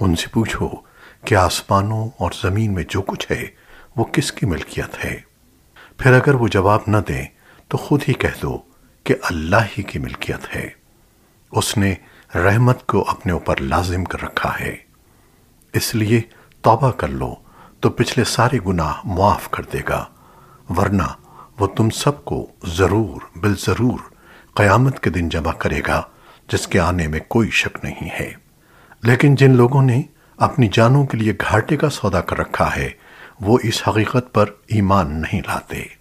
ان سے پوچھو کہ آسمانوں اور زمین میں جو کچھ ہے، وہ کس کی ملکیت ہے؟ پھر اگر وہ جواب نہ دیں، تو خود ہی کہہ دو کہ اللہ ہی کی ملکیت ہے۔ اس نے رحمت کو اپنے اوپر لازم کر رکھا ہے۔ اس لیے توبہ کر لو، تو پچھلے سارے گناہ معاف کر دے گا۔ ورنہ وہ تم سب کو ضرور بالضرور قیامت کے دن جمع کرے گا، جس کے آنے میں کوئی شک نہیں ہے۔ لیکن جن لوگوں نے اپنی جانوں کے لیے گھاٹے کا سودا کر رکھا ہے، وہ اس حقیقت پر ایمان نہیں لاتے۔